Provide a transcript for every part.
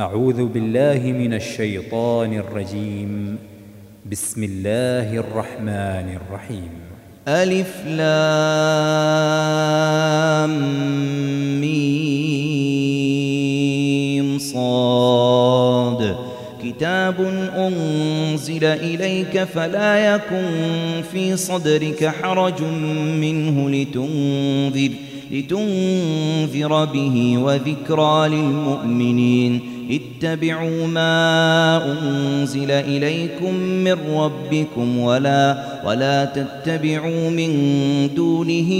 أعوذ بالله من الشيطان الرجيم. بسم الله الرحمن الرحيم. ألف لام ميم صاد. كتاب أنزل إليك فلا يكن في صدرك حرج منه لتنذر لتنذر به وذكرى للمؤمنين. اتبعوا ما أنزل إليكم من ربكم ولا ولا تتبعوا من دونه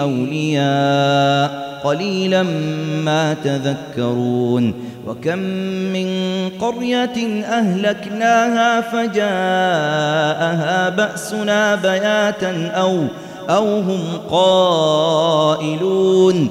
أولياء. قليلا ما تذكرون. وكم من قرية أهلكناها فجاءها بأسنا بياتا أو أو هم قائلون.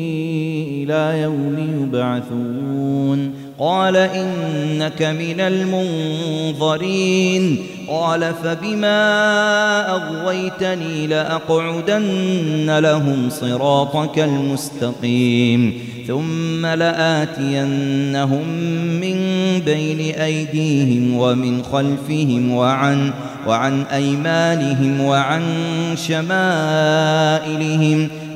إلى يوم يبعثون. قال إنك من المنظرين. قال فبما أغويتني لأقعدن لهم صراطك المستقيم. ثم لآتينهم من بين أيديهم ومن خلفهم وعن وعن أيمانهم وعن شمائلهم.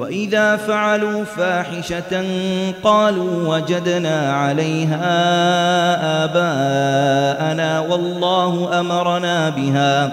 وإذا فعلوا فاحشة قالوا وجدنا عليها آباءنا والله أمرنا بها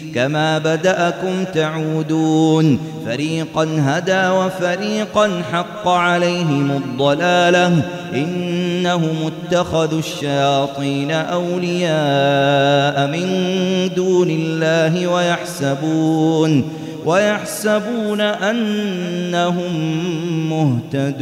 كما بدأكم تعودون. فريقا هدى وفريقا حق عليهم الضلالة. إنهم اتخذوا الشياطين أولياء من دون الله ويحسبون ويحسبون أنهم مهتدون.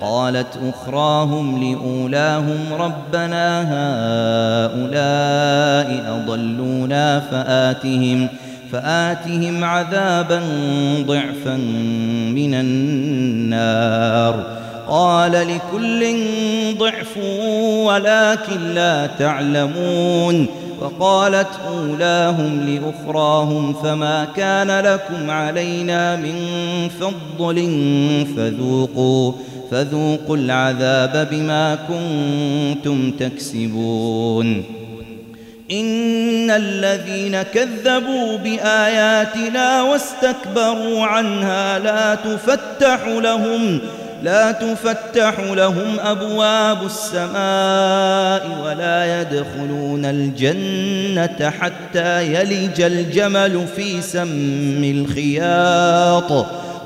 قالت أخراهم لأولاهم ربنا هؤلاء أضلونا فآتهم فآتهم عذابا ضعفا من النار. قال لكل ضعف ولكن لا تعلمون. وقالت أولاهم لأخراهم فما كان لكم علينا من فضل فذوقوا فذوقوا العذاب بما كنتم تكسبون. إن الذين كذبوا بآياتنا واستكبروا عنها لا تفتح لهم لا تفتح لهم أبواب السماء ولا يدخلون الجنة حتى يلج الجمل في سم الخياط.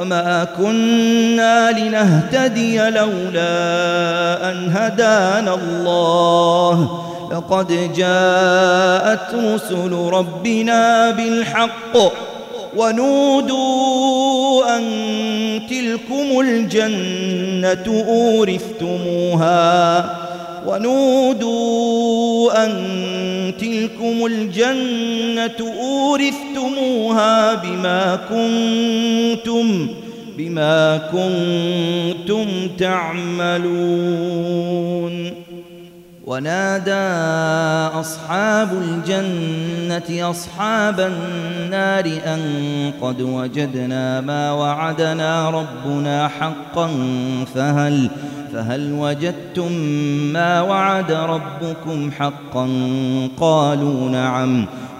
وما كنا لنهتدي لولا أن هدانا الله لقد جاءت رسل ربنا بالحق ونودوا أن تلكم الجنة أورثتموها ونودوا أن تلكم الجنة أورثتموها بما كنتم بما كنتم تعملون. ونادى أصحاب الجنة أصحاب النار أن قد وجدنا ما وعدنا ربنا حقا فهل فهل وجدتم ما وعد ربكم حقا؟ قالوا نعم.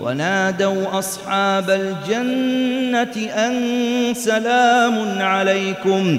ونادوا أصحاب الجنة أن سلام عليكم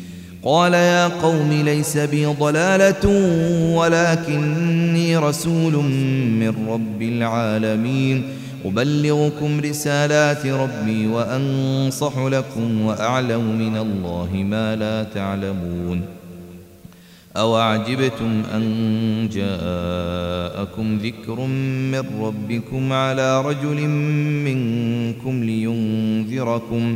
قال يا قوم ليس بي ضلالة ولكني رسول من رب العالمين. أبلغكم رسالات ربي وأنصح لكم وأعلم من الله ما لا تعلمون. أوعجبتم أن جاءكم ذكر من ربكم على رجل منكم لينذركم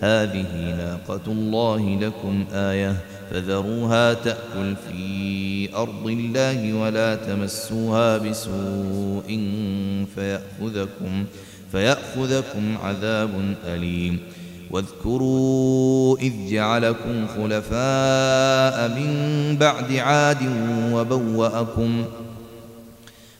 هذه ناقة الله لكم آية فذروها تأكل في أرض الله ولا تمسوها بسوء فيأخذكم فيأخذكم عذاب أليم واذكروا إذ جعلكم خلفاء من بعد عاد وبوأكم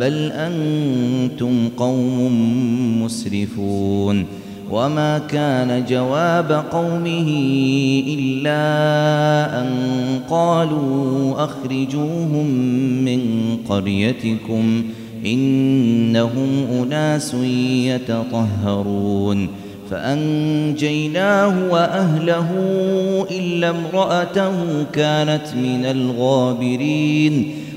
بل أنتم قوم مسرفون وما كان جواب قومه إلا أن قالوا أخرجوهم من قريتكم إنهم أناس يتطهرون فأنجيناه وأهله إلا امرأته كانت من الغابرين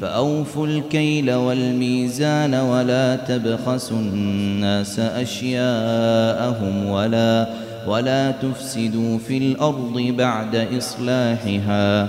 فأوفوا الكيل والميزان ولا تبخسوا الناس أشياءهم ولا ولا تفسدوا في الأرض بعد إصلاحها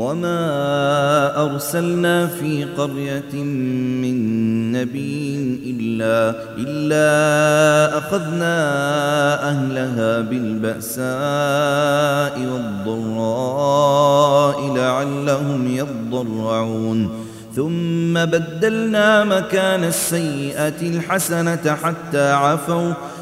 وما أرسلنا في قرية من نبي إلا إلا أخذنا أهلها بالبأساء والضراء لعلهم يضرعون. ثم بدلنا مكان السيئة الحسنة حتى عفوا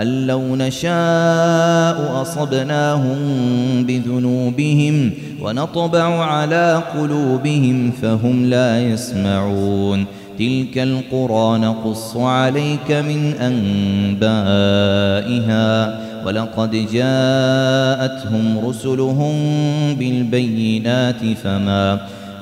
أن لو نشاء أصبناهم بذنوبهم ونطبع على قلوبهم فهم لا يسمعون. تلك القرى نقص عليك من أنبائها. ولقد جاءتهم رسلهم بالبينات فما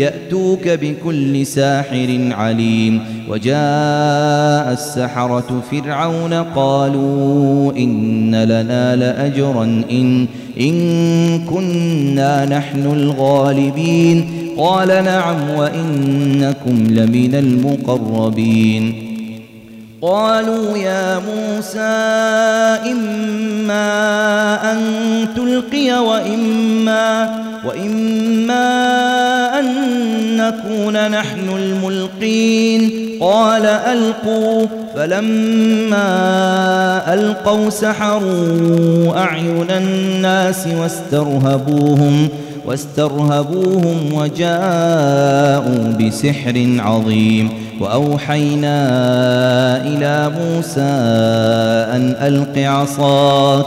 يأتوك بكل ساحر عليم. وجاء السحرة فرعون قالوا إن لنا لأجرا إن, إن كنا نحن الغالبين. قال نعم وإنكم لمن المقربين. قالوا يا موسى إما أن تلقي وإما وإما أن نكون نحن الملقين. قال ألقوا. فلما ألقوا سحروا أعين الناس واسترهبوهم واسترهبوهم وجاءوا بسحر عظيم. وأوحينا إلى موسى أن ألق عصاك.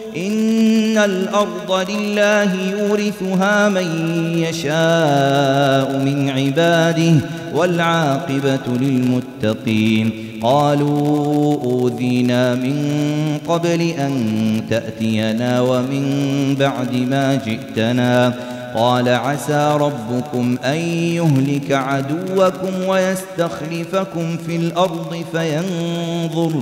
إن الأرض لله يورثها من يشاء من عباده والعاقبة للمتقين. قالوا أوذينا من قبل أن تأتينا ومن بعد ما جئتنا. قال عسى ربكم أن يهلك عدوكم ويستخلفكم في الأرض فينظر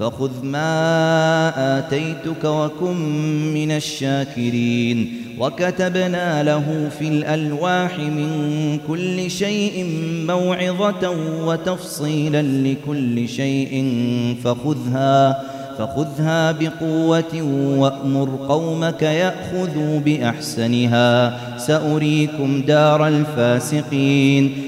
فخذ ما آتيتك وكن من الشاكرين وكتبنا له في الألواح من كل شيء موعظة وتفصيلا لكل شيء فخذها فخذها بقوة وأمر قومك يأخذوا بأحسنها. سأريكم دار الفاسقين.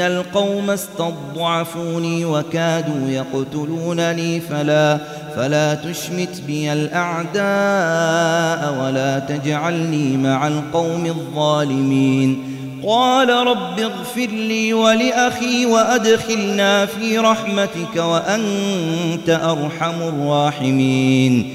القوم استضعفوني وكادوا يقتلونني فلا فلا تشمت بي الأعداء ولا تجعلني مع القوم الظالمين. قال رب اغفر لي ولأخي وأدخلنا في رحمتك وأنت أرحم الراحمين.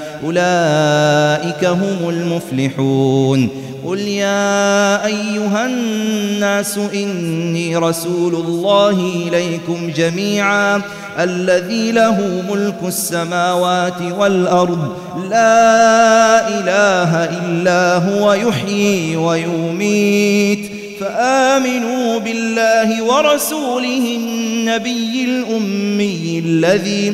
أولئك هم المفلحون. قل يا أيها الناس إني رسول الله إليكم جميعا الذي له ملك السماوات والأرض لا إله إلا هو يحيي ويميت. فآمنوا بالله ورسوله النبي الأمي الذي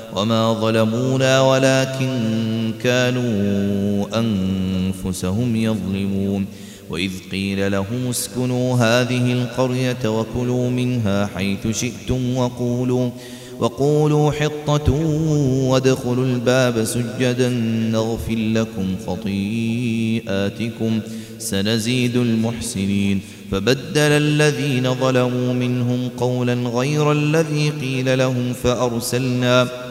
وما ظلمونا ولكن كانوا أنفسهم يظلمون وإذ قيل لهم اسكنوا هذه القرية وكلوا منها حيث شئتم وقولوا وقولوا حطة وادخلوا الباب سجدا نغفر لكم خطيئاتكم سنزيد المحسنين فبدل الذين ظلموا منهم قولا غير الذي قيل لهم فأرسلنا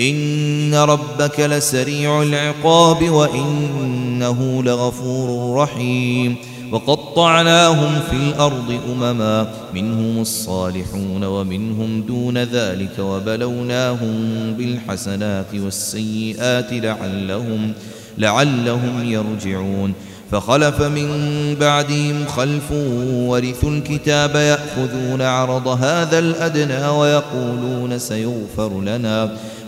إن ربك لسريع العقاب وإنه لغفور رحيم وقطعناهم في الأرض أمما منهم الصالحون ومنهم دون ذلك وبلوناهم بالحسنات والسيئات لعلهم لعلهم يرجعون فخلف من بعدهم خلف ورثوا الكتاب يأخذون عرض هذا الأدنى ويقولون سيغفر لنا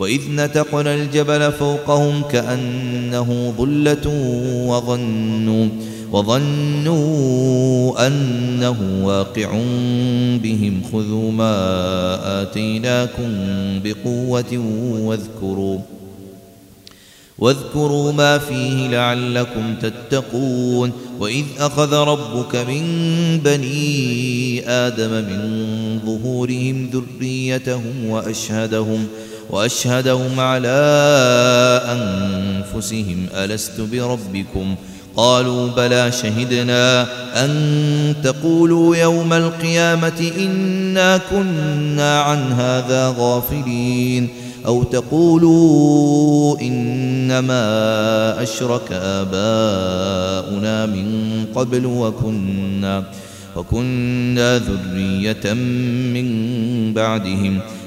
وإذ نتقنا الجبل فوقهم كأنه ظلة وظنوا وظنوا أنه واقع بهم. خذوا ما آتيناكم بقوة واذكروا واذكروا ما فيه لعلكم تتقون. وإذ أخذ ربك من بني آدم من ظهورهم ذريتهم وأشهدهم وأشهدهم على أنفسهم ألست بربكم؟ قالوا بلى شهدنا أن تقولوا يوم القيامة إنا كنا عن هذا غافلين أو تقولوا إنما أشرك آباؤنا من قبل وكنا وكنا ذرية من بعدهم.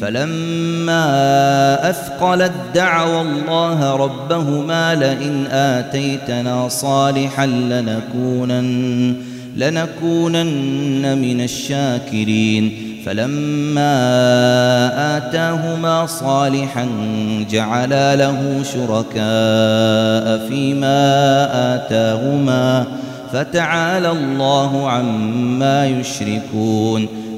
فلما أثقلت دعوا الله ربهما لئن آتيتنا صالحا لنكونن لنكونن من الشاكرين. فلما آتاهما صالحا جعلا له شركاء فيما آتاهما فتعالى الله عما يشركون.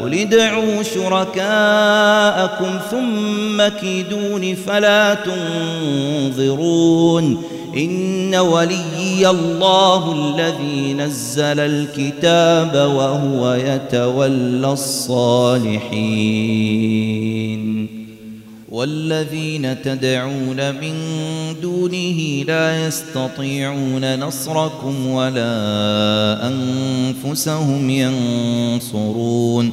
قل ادعوا شركاءكم ثم كيدون فلا تنظرون. إن وليي الله الذي نزل الكتاب وهو يتولى الصالحين. والذين تدعون من دونه لا يستطيعون نصركم ولا أنفسهم ينصرون.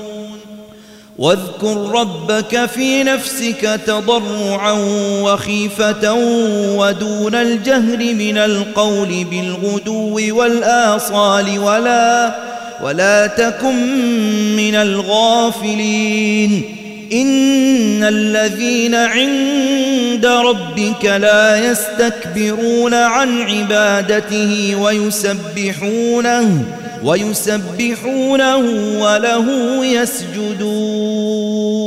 واذكر ربك في نفسك تضرعا وخيفة ودون الجهر من القول بالغدو والآصال ولا ولا تكن من الغافلين. إن الذين عند ربك لا يستكبرون عن عبادته ويسبحونه ويسبحونه وله يسجدون.